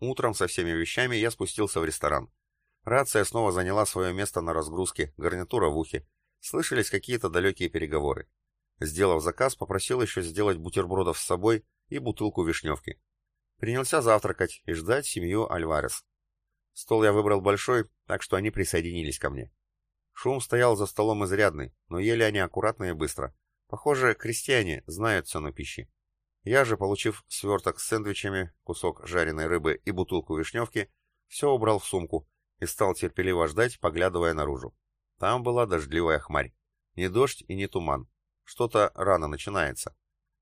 Утром со всеми вещами я спустился в ресторан. Рация снова заняла свое место на разгрузке, гарнитура в ухе. Слышались какие-то далекие переговоры. Сделав заказ, попросил еще сделать бутербродов с собой и бутылку вишневки. Принялся завтракать и ждать семью Альварес. Стол я выбрал большой, так что они присоединились ко мне. Шум стоял за столом изрядный, но ели они аккуратно и быстро. Похоже, крестьяне знают цену пищи. Я же, получив сверток с сэндвичами, кусок жареной рыбы и бутылку вишневки, все убрал в сумку и стал терпеливо ждать, поглядывая наружу. Там была дождливая хмарь. Не дождь и не туман. Что-то рано начинается.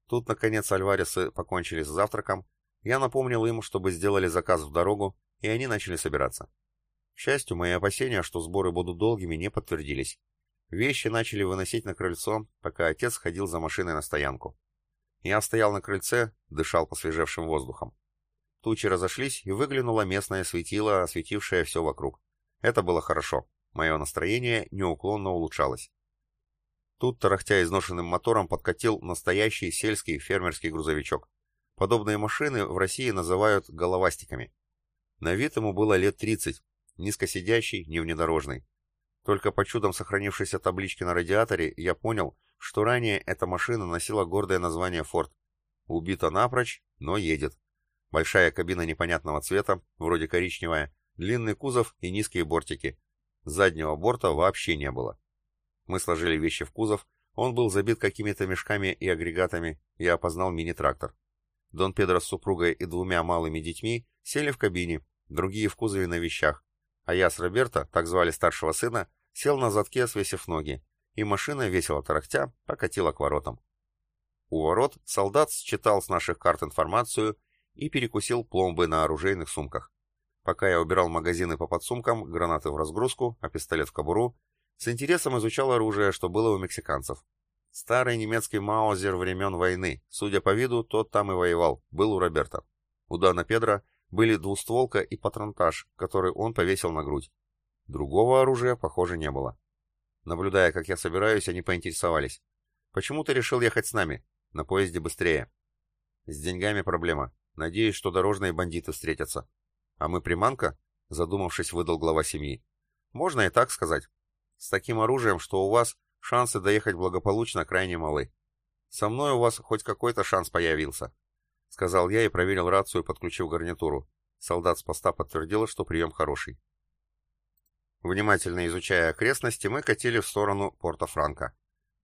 Тут, наконец, альваресы покончили с завтраком. Я напомнил им, чтобы сделали заказ в дорогу, и они начали собираться. К счастью, мои опасения, что сборы будут долгими, не подтвердились. Вещи начали выносить на крыльцо, пока отец ходил за машиной на стоянку. Я стоял на крыльце, дышал посвежевшим воздухом. Тучи разошлись, и выглянуло местное светило, осветившее все вокруг. Это было хорошо. Мое настроение неуклонно улучшалось. Тут, тарахтя изношенным мотором, подкатил настоящий сельский фермерский грузовичок. Подобные машины в России называют головастиками. На вид ему было лет 30, низкосидящий, не внедорожный. Только по чудам сохранившейся таблички на радиаторе я понял, что ранее эта машина носила гордое название «Форд». Убита напрочь, но едет. Большая кабина непонятного цвета, вроде коричневая, длинный кузов и низкие бортики. Заднего борта вообще не было. Мы сложили вещи в кузов, он был забит какими-то мешками и агрегатами, я опознал мини-трактор. Дон Педро с супругой и двумя малыми детьми сели в кабине, другие в кузове на вещах, а я с Роберто, так звали старшего сына, сел на задке, свесив ноги, и машина, весело тарахтя, покатила к воротам. У ворот солдат считал с наших карт информацию и перекусил пломбы на оружейных сумках. Пока я убирал магазины по подсумкам, гранаты в разгрузку, а пистолет в кобуру, с интересом изучал оружие, что было у мексиканцев. Старый немецкий маузер времен войны, судя по виду, тот там и воевал, был у Роберта. У Дана Педро были двустволка и патронтаж, который он повесил на грудь. Другого оружия, похоже, не было. Наблюдая, как я собираюсь, они поинтересовались. «Почему ты решил ехать с нами? На поезде быстрее». «С деньгами проблема. Надеюсь, что дорожные бандиты встретятся». «А мы приманка?» — задумавшись, выдал глава семьи. «Можно и так сказать. С таким оружием, что у вас шансы доехать благополучно крайне малы. Со мной у вас хоть какой-то шанс появился», — сказал я и проверил рацию, подключив гарнитуру. Солдат с поста подтвердил, что прием хороший. Внимательно изучая окрестности, мы катили в сторону Порто-Франко.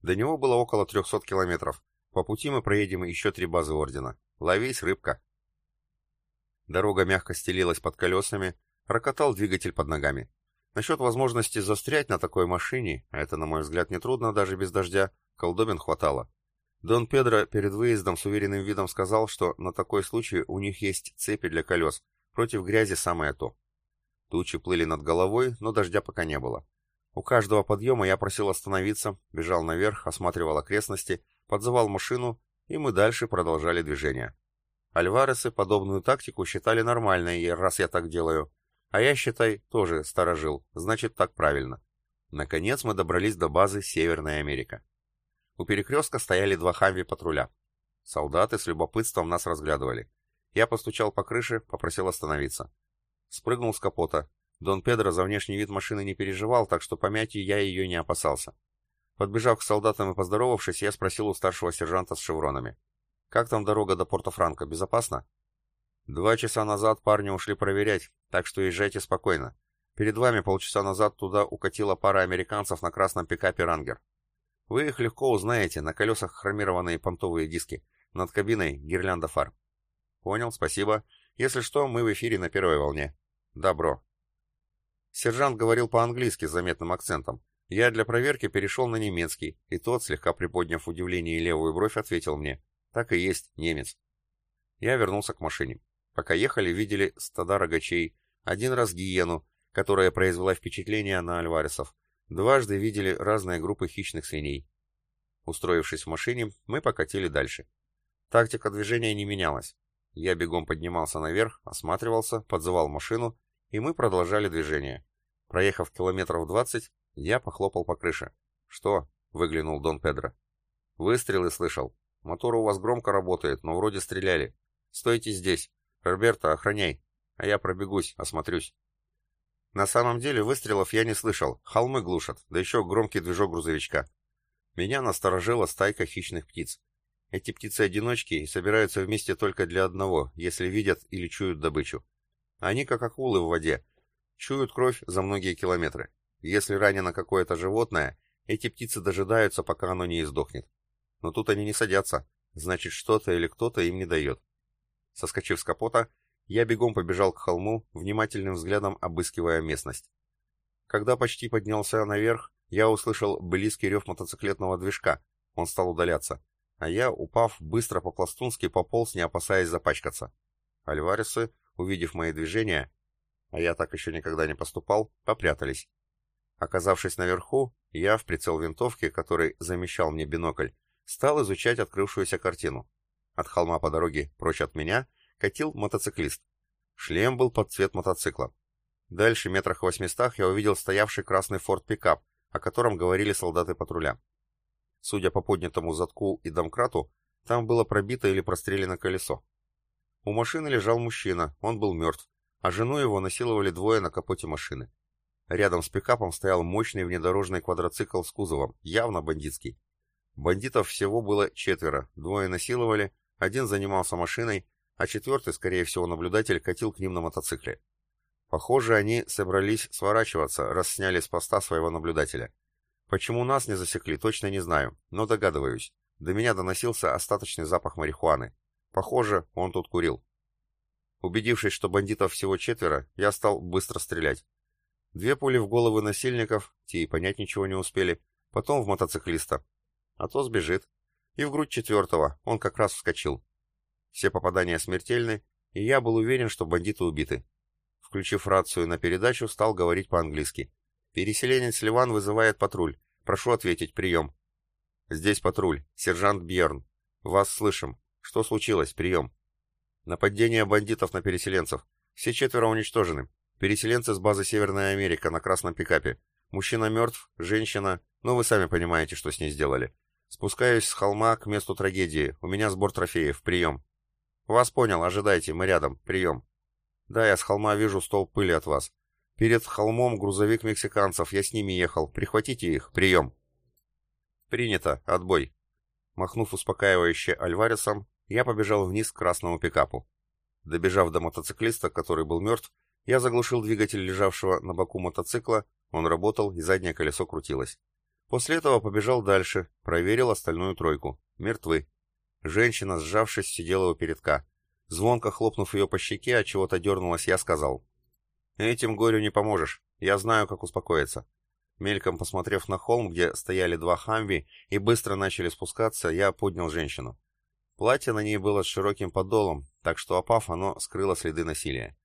До него было около 300 километров. По пути мы проедем еще три базы Ордена. Ловись, рыбка. Дорога мягко стелилась под колесами, рокотал двигатель под ногами. Насчет возможности застрять на такой машине, а это, на мой взгляд, нетрудно даже без дождя, колдобин хватало. Дон Педро перед выездом с уверенным видом сказал, что на такой случай у них есть цепи для колес, против грязи самое то. Тучи плыли над головой, но дождя пока не было. У каждого подъема я просил остановиться, бежал наверх, осматривал окрестности, подзывал машину, и мы дальше продолжали движение. Альваресы подобную тактику считали нормальной, раз я так делаю. А я, считай, тоже сторожил, значит так правильно. Наконец мы добрались до базы Северная Америка. У перекрестка стояли два хамви патруля. Солдаты с любопытством нас разглядывали. Я постучал по крыше, попросил остановиться. Спрыгнул с капота. Дон Педро за внешний вид машины не переживал, так что помять я ее не опасался. Подбежав к солдатам и поздоровавшись, я спросил у старшего сержанта с шевронами. «Как там дорога до Порто-Франко? Безопасно?» «Два часа назад парни ушли проверять, так что езжайте спокойно. Перед вами полчаса назад туда укатила пара американцев на красном пикапе «Рангер». Вы их легко узнаете, на колесах хромированные понтовые диски, над кабиной гирлянда фар. Понял, спасибо. Если что, мы в эфире на первой волне. Добро. Сержант говорил по-английски с заметным акцентом. Я для проверки перешел на немецкий, и тот, слегка приподняв удивление и левую бровь, ответил мне. Так и есть, немец. Я вернулся к машине. Пока ехали, видели стада рогачей, один раз гиену, которая произвела впечатление на альваресов. Дважды видели разные группы хищных свиней. Устроившись в машине, мы покатили дальше. Тактика движения не менялась. Я бегом поднимался наверх, осматривался, подзывал машину и мы продолжали движение. Проехав километров двадцать, я похлопал по крыше. «Что?» — выглянул Дон Педро. «Выстрелы слышал. Мотор у вас громко работает, но вроде стреляли. Стойте здесь. Роберто, охраняй». а я пробегусь, осмотрюсь. На самом деле выстрелов я не слышал, холмы глушат, да еще громкий движок грузовичка. Меня насторожила стайка хищных птиц. Эти птицы-одиночки и собираются вместе только для одного, если видят или чуют добычу. Они как акулы в воде, чуют кровь за многие километры. Если ранено какое-то животное, эти птицы дожидаются, пока оно не издохнет. Но тут они не садятся, значит что-то или кто-то им не дает. Соскочив с капота, я бегом побежал к холму, внимательным взглядом обыскивая местность. Когда почти поднялся наверх, я услышал близкий рев мотоциклетного движка. Он стал удаляться. А я, упав, быстро по-пластунски пополз, не опасаясь запачкаться. Альваресы, увидев мои движения, а я так еще никогда не поступал, попрятались. Оказавшись наверху, я в прицел винтовки, который замещал мне бинокль, стал изучать открывшуюся картину. От холма по дороге прочь от меня катил мотоциклист. Шлем был под цвет мотоцикла. Дальше, метрах в восьмистах, я увидел стоявший красный форт-пикап, о котором говорили солдаты патруля. Судя по поднятому задку и домкрату, там было пробито или прострелено колесо. У машины лежал мужчина, он был мертв, а жену его насиловали двое на капоте машины. Рядом с пикапом стоял мощный внедорожный квадроцикл с кузовом, явно бандитский. Бандитов всего было четверо, двое насиловали, один занимался машиной, а четвертый, скорее всего, наблюдатель, катил к ним на мотоцикле. Похоже, они собрались сворачиваться, раз сняли с поста своего наблюдателя. Почему нас не засекли, точно не знаю, но догадываюсь. До меня доносился остаточный запах марихуаны. Похоже, он тут курил. Убедившись, что бандитов всего четверо, я стал быстро стрелять. Две пули в головы насильников, те и понять ничего не успели, потом в мотоциклиста. А то сбежит. И в грудь четвертого, он как раз вскочил. Все попадания смертельны, и я был уверен, что бандиты убиты. Включив рацию на передачу, стал говорить по-английски. «Переселенец Ливан вызывает патруль. Прошу ответить, прием». «Здесь патруль. Сержант Бьерн. Вас слышим. Что случилось? Прием». Нападение бандитов на переселенцев. Все четверо уничтожены. Переселенцы с базы Северная Америка на красном пикапе. Мужчина мертв, женщина... Ну, вы сами понимаете, что с ней сделали. Спускаюсь с холма к месту трагедии. У меня сбор трофеев. Прием. Вас понял, ожидайте, мы рядом. Прием. Да, я с холма вижу стол пыли от вас. Перед холмом грузовик мексиканцев, я с ними ехал. Прихватите их. Прием. Принято. Отбой. Махнув успокаивающе Альваресом, я побежал вниз к красному пикапу. Добежав до мотоциклиста, который был мертв, я заглушил двигатель лежавшего на боку мотоцикла, он работал и заднее колесо крутилось. После этого побежал дальше, проверил остальную тройку. Мертвы. Женщина, сжавшись, сидела у передка. Звонко хлопнув ее по щеке, от чего-то дернулась, я сказал. «Этим горю не поможешь. Я знаю, как успокоиться. Мельком посмотрев на холм, где стояли два хамви и быстро начали спускаться, я поднял женщину. Платье на ней было с широким подолом, так что опав, оно скрыло следы насилия.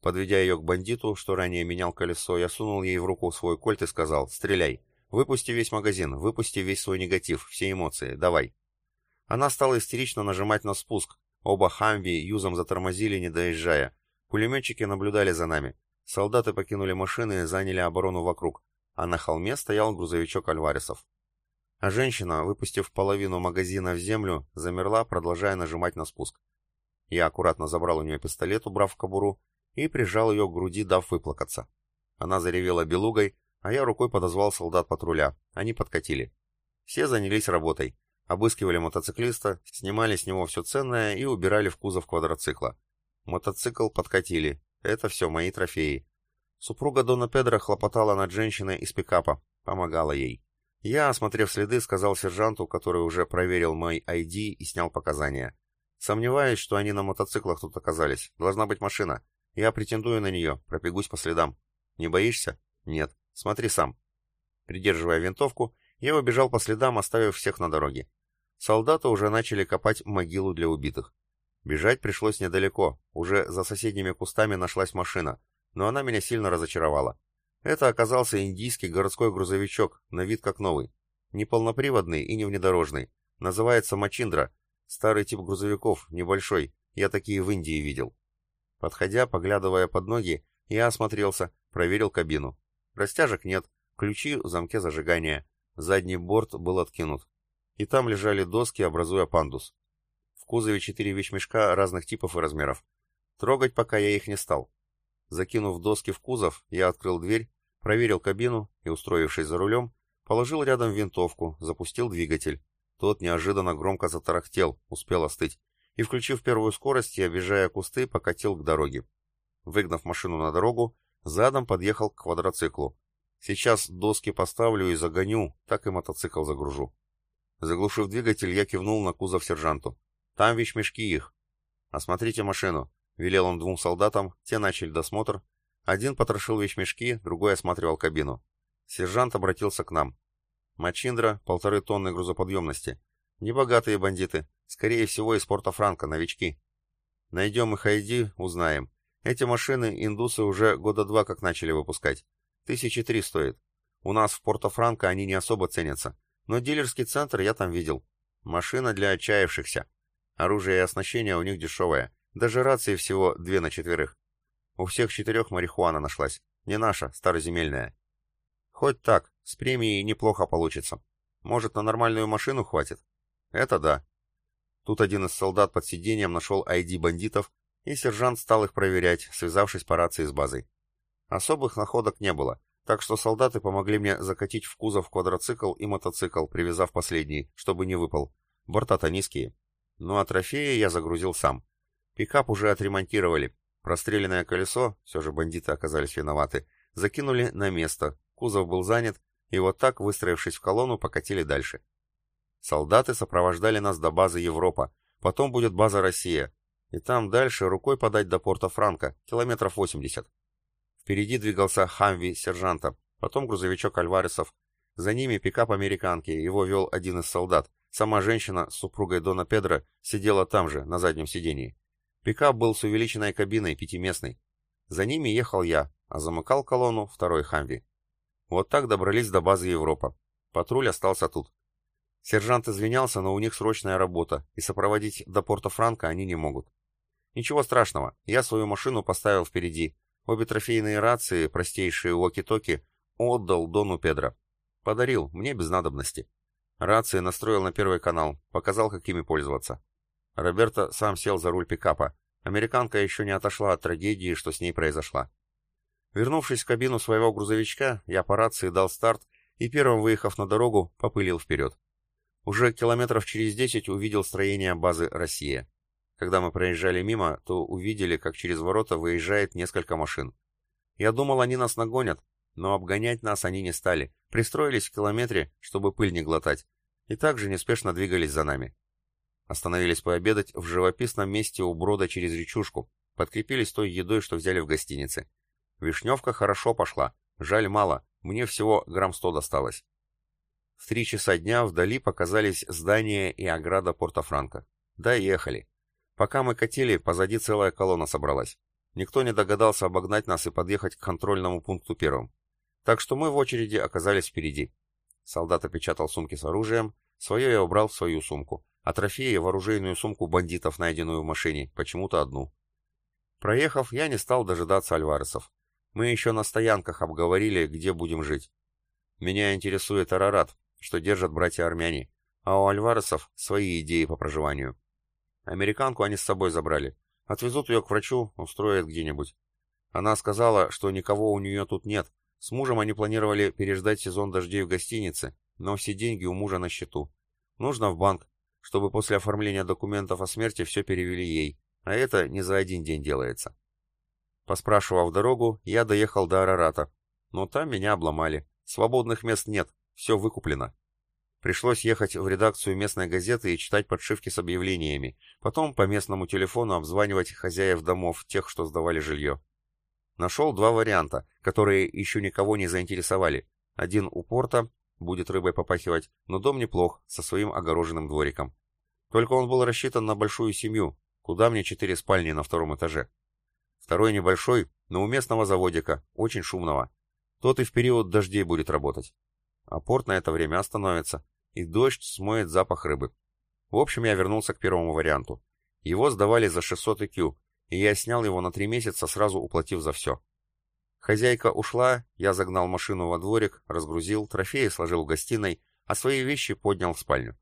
Подведя ее к бандиту, что ранее менял колесо, я сунул ей в руку свой кольт и сказал «Стреляй! Выпусти весь магазин, выпусти весь свой негатив, все эмоции, давай!» Она стала истерично нажимать на спуск. Оба хамви юзом затормозили, не доезжая. Пулеметчики наблюдали за нами. Солдаты покинули машины и заняли оборону вокруг, а на холме стоял грузовичок Альваресов. А женщина, выпустив половину магазина в землю, замерла, продолжая нажимать на спуск. Я аккуратно забрал у нее пистолет, убрав в кобуру, и прижал ее к груди, дав выплакаться. Она заревела белугой, а я рукой подозвал солдат патруля. Они подкатили. Все занялись работой. Обыскивали мотоциклиста, снимали с него все ценное и убирали в кузов квадроцикла. Мотоцикл подкатили. Это все мои трофеи. Супруга Дона Педро хлопотала над женщиной из пикапа, помогала ей. Я, осмотрев следы, сказал сержанту, который уже проверил мой ID и снял показания. Сомневаюсь, что они на мотоциклах тут оказались. Должна быть машина. Я претендую на нее, пробегусь по следам. Не боишься? Нет. Смотри сам. Придерживая винтовку, я убежал по следам, оставив всех на дороге. Солдаты уже начали копать могилу для убитых. Бежать пришлось недалеко, уже за соседними кустами нашлась машина, но она меня сильно разочаровала. Это оказался индийский городской грузовичок, на вид как новый. Не полноприводный и не внедорожный. Называется Мачиндра. Старый тип грузовиков, небольшой. Я такие в Индии видел. Подходя, поглядывая под ноги, я осмотрелся, проверил кабину. Растяжек нет, ключи в замке зажигания. Задний борт был откинут. И там лежали доски, образуя пандус. В кузове четыре вещмешка разных типов и размеров. Трогать пока я их не стал. Закинув доски в кузов, я открыл дверь, проверил кабину и, устроившись за рулем, положил рядом винтовку, запустил двигатель. Тот неожиданно громко затарахтел, успел остыть, и, включив первую скорость и объезжая кусты, покатил к дороге. Выгнав машину на дорогу, задом подъехал к квадроциклу. Сейчас доски поставлю и загоню, так и мотоцикл загружу. Заглушив двигатель, я кивнул на кузов сержанту. «Там вещмешки их». «Осмотрите машину», — велел он двум солдатам, те начали досмотр. Один потрошил вещмешки, другой осматривал кабину. Сержант обратился к нам. «Мачиндра, полторы тонны грузоподъемности. Небогатые бандиты, скорее всего, из порта Франка, новички. Найдем их ID, узнаем. Эти машины индусы уже года два как начали выпускать. Тысячи три стоит. У нас в Порто-Франко они не особо ценятся. Но дилерский центр я там видел. Машина для отчаявшихся. Оружие и оснащение у них дешевое. Даже рации всего две на четверых. У всех четырех марихуана нашлась. Не наша, староземельная. Хоть так, с премией неплохо получится. Может, на нормальную машину хватит? Это да. Тут один из солдат под сиденьем нашел ID бандитов, и сержант стал их проверять, связавшись по рации с базой. Особых находок не было, так что солдаты помогли мне закатить в кузов квадроцикл и мотоцикл, привязав последний, чтобы не выпал. Борта-то низкие. Ну а трофеи я загрузил сам. Пикап уже отремонтировали. Простреленное колесо, все же бандиты оказались виноваты, закинули на место, кузов был занят, и вот так, выстроившись в колонну, покатили дальше. Солдаты сопровождали нас до базы Европа, потом будет база Россия, и там дальше рукой подать до порта Франка, километров 80. Впереди двигался Хамви сержанта, потом грузовичок Альваресов. За ними пикап американки, его вел один из солдат. Сама женщина с супругой Дона Педро сидела там же, на заднем сидении. Пикап был с увеличенной кабиной, пятиместный. За ними ехал я, а замыкал колонну второй Хамви. Вот так добрались до базы Европа. Патруль остался тут. Сержант извинялся, но у них срочная работа, и сопроводить до порта Франка они не могут. Ничего страшного, я свою машину поставил впереди, Обе трофейные рации, простейшие уоки-токи, отдал Дону Педро. Подарил, мне без надобности. Рации настроил на первый канал, показал, как ими пользоваться. Роберто сам сел за руль пикапа. Американка еще не отошла от трагедии, что с ней произошла. Вернувшись в кабину своего грузовичка, я по рации дал старт и, первым выехав на дорогу, попылил вперед. Уже километров через десять увидел строение базы «Россия». Когда мы проезжали мимо, то увидели, как через ворота выезжает несколько машин. Я думал, они нас нагонят, но обгонять нас они не стали, пристроились в километре, чтобы пыль не глотать, и также неспешно двигались за нами. Остановились пообедать в живописном месте у брода через речушку, подкрепились той едой, что взяли в гостинице. Вишневка хорошо пошла, жаль мало, мне всего грамм сто досталось. В три часа дня вдали показались здания и ограда Порто-Франко. Доехали. Пока мы катили, позади целая колонна собралась. Никто не догадался обогнать нас и подъехать к контрольному пункту первым. Так что мы в очереди оказались впереди. Солдат опечатал сумки с оружием, свое я убрал в свою сумку, а трофеи в оружейную сумку бандитов, найденную в машине, почему-то одну. Проехав, я не стал дожидаться альваресов. Мы еще на стоянках обговорили, где будем жить. Меня интересует Арарат, что держат братья-армяне, а у альваресов свои идеи по проживанию. Американку они с собой забрали. Отвезут ее к врачу, устроят где-нибудь. Она сказала, что никого у нее тут нет. С мужем они планировали переждать сезон дождей в гостинице, но все деньги у мужа на счету. Нужно в банк, чтобы после оформления документов о смерти все перевели ей, а это не за один день делается. Поспрашивав дорогу, я доехал до Арарата, но там меня обломали. Свободных мест нет, все выкуплено. Пришлось ехать в редакцию местной газеты и читать подшивки с объявлениями, потом по местному телефону обзванивать хозяев домов, тех, что сдавали жилье. Нашел два варианта, которые еще никого не заинтересовали. Один у порта, будет рыбой попахивать, но дом неплох, со своим огороженным двориком. Только он был рассчитан на большую семью, куда мне четыре спальни на втором этаже. Второй небольшой, но у местного заводика, очень шумного. Тот и в период дождей будет работать а порт на это время остановится, и дождь смоет запах рыбы. В общем, я вернулся к первому варианту. Его сдавали за 600 IQ, и я снял его на три месяца, сразу уплатив за все. Хозяйка ушла, я загнал машину во дворик, разгрузил, трофеи сложил в гостиной, а свои вещи поднял в спальню.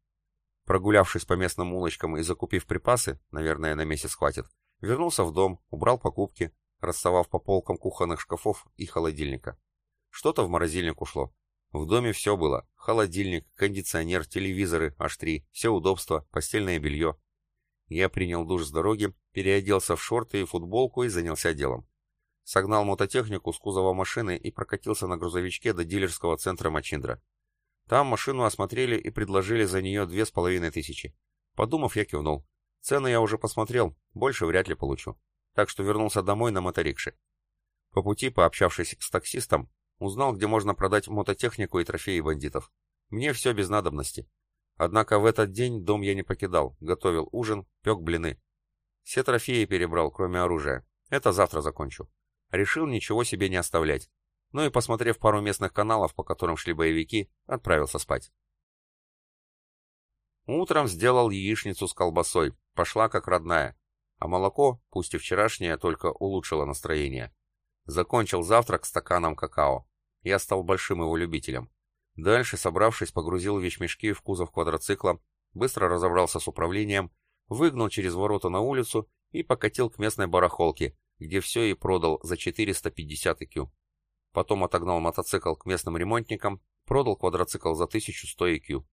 Прогулявшись по местным улочкам и закупив припасы, наверное, на месяц хватит, вернулся в дом, убрал покупки, расставав по полкам кухонных шкафов и холодильника. Что-то в морозильник ушло. В доме все было. Холодильник, кондиционер, телевизоры, аж три, все удобства, постельное белье. Я принял душ с дороги, переоделся в шорты и футболку и занялся делом. Согнал мототехнику с кузова машины и прокатился на грузовичке до дилерского центра Мачиндра. Там машину осмотрели и предложили за нее две с половиной тысячи. Подумав, я кивнул. Цены я уже посмотрел, больше вряд ли получу. Так что вернулся домой на моторикше. По пути, пообщавшись с таксистом, узнал, где можно продать мототехнику и трофеи бандитов. Мне все без надобности. Однако в этот день дом я не покидал, готовил ужин, пек блины. Все трофеи перебрал, кроме оружия. Это завтра закончу. Решил ничего себе не оставлять. Ну и посмотрев пару местных каналов, по которым шли боевики, отправился спать. Утром сделал яичницу с колбасой, пошла как родная. А молоко, пусть и вчерашнее, только улучшило настроение. Закончил завтрак стаканом какао. Я стал большим его любителем. Дальше, собравшись, погрузил вещмешки в кузов квадроцикла, быстро разобрался с управлением, выгнал через ворота на улицу и покатил к местной барахолке, где все и продал за 450 IQ. Потом отогнал мотоцикл к местным ремонтникам, продал квадроцикл за 1100 IQ.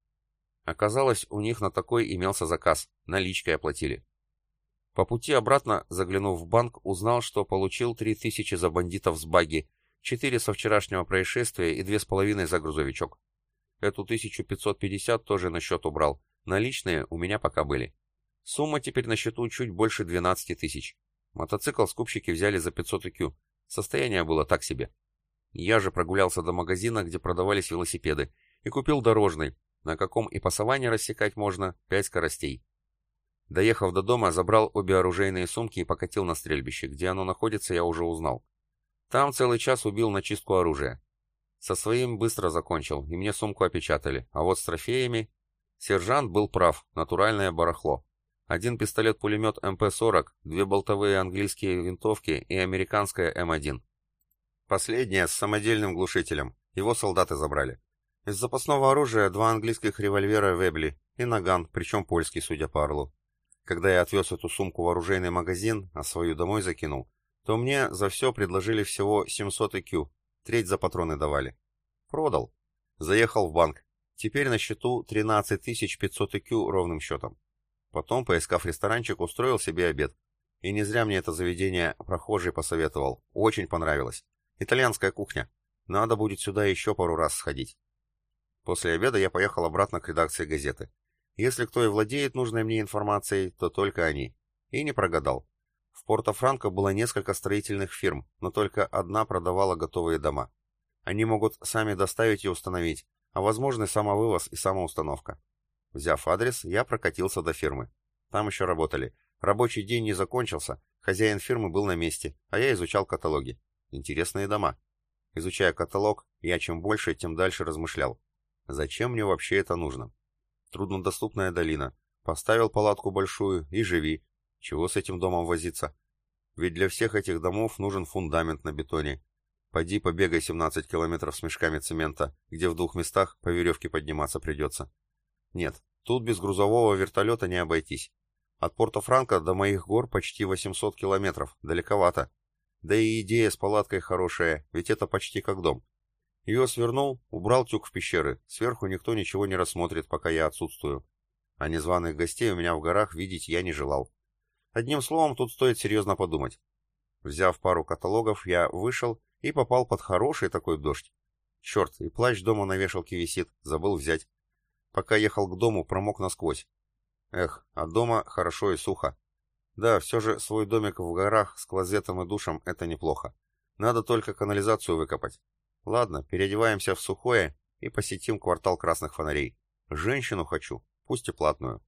Оказалось, у них на такой имелся заказ, наличкой оплатили. По пути обратно, заглянув в банк, узнал, что получил 3000 за бандитов с баги, 4 со вчерашнего происшествия и 2,5 за грузовичок. Эту 1550 тоже на счет убрал, наличные у меня пока были. Сумма теперь на счету чуть больше 12 тысяч. Мотоцикл скупщики взяли за 500 IQ. Состояние было так себе. Я же прогулялся до магазина, где продавались велосипеды, и купил дорожный, на каком и пасование рассекать можно, 5 скоростей. Доехав до дома, забрал обе оружейные сумки и покатил на стрельбище. Где оно находится, я уже узнал. Там целый час убил на чистку оружия. Со своим быстро закончил, и мне сумку опечатали. А вот с трофеями... Сержант был прав, натуральное барахло. Один пистолет-пулемет МП-40, две болтовые английские винтовки и американская М1. Последняя с самодельным глушителем. Его солдаты забрали. Из запасного оружия два английских револьвера Вебли и наган, причем польский, судя по орлу. Когда я отвез эту сумку в оружейный магазин, а свою домой закинул, то мне за все предложили всего 700 IQ, треть за патроны давали. Продал. Заехал в банк. Теперь на счету 13 500 IQ ровным счетом. Потом, поискав ресторанчик, устроил себе обед. И не зря мне это заведение прохожий посоветовал. Очень понравилось. Итальянская кухня. Надо будет сюда еще пару раз сходить. После обеда я поехал обратно к редакции газеты. Если кто и владеет нужной мне информацией, то только они. И не прогадал. В Порто-Франко было несколько строительных фирм, но только одна продавала готовые дома. Они могут сами доставить и установить, а возможны самовывоз и самоустановка. Взяв адрес, я прокатился до фирмы. Там еще работали. Рабочий день не закончился, хозяин фирмы был на месте, а я изучал каталоги. Интересные дома. Изучая каталог, я чем больше, тем дальше размышлял. Зачем мне вообще это нужно? Труднодоступная долина. Поставил палатку большую и живи. Чего с этим домом возиться? Ведь для всех этих домов нужен фундамент на бетоне. Пойди побегай 17 километров с мешками цемента, где в двух местах по веревке подниматься придется. Нет, тут без грузового вертолета не обойтись. От Порто-Франко до моих гор почти 800 километров, далековато. Да и идея с палаткой хорошая, ведь это почти как дом. Ее свернул, убрал тюк в пещеры, сверху никто ничего не рассмотрит, пока я отсутствую. А незваных гостей у меня в горах видеть я не желал. Одним словом, тут стоит серьезно подумать. Взяв пару каталогов, я вышел и попал под хороший такой дождь. Черт, и плащ дома на вешалке висит, забыл взять. Пока ехал к дому, промок насквозь. Эх, а дома хорошо и сухо. Да, все же свой домик в горах с клозетом и душем — это неплохо. Надо только канализацию выкопать. Ладно, переодеваемся в сухое и посетим квартал красных фонарей. Женщину хочу, пусть и платную.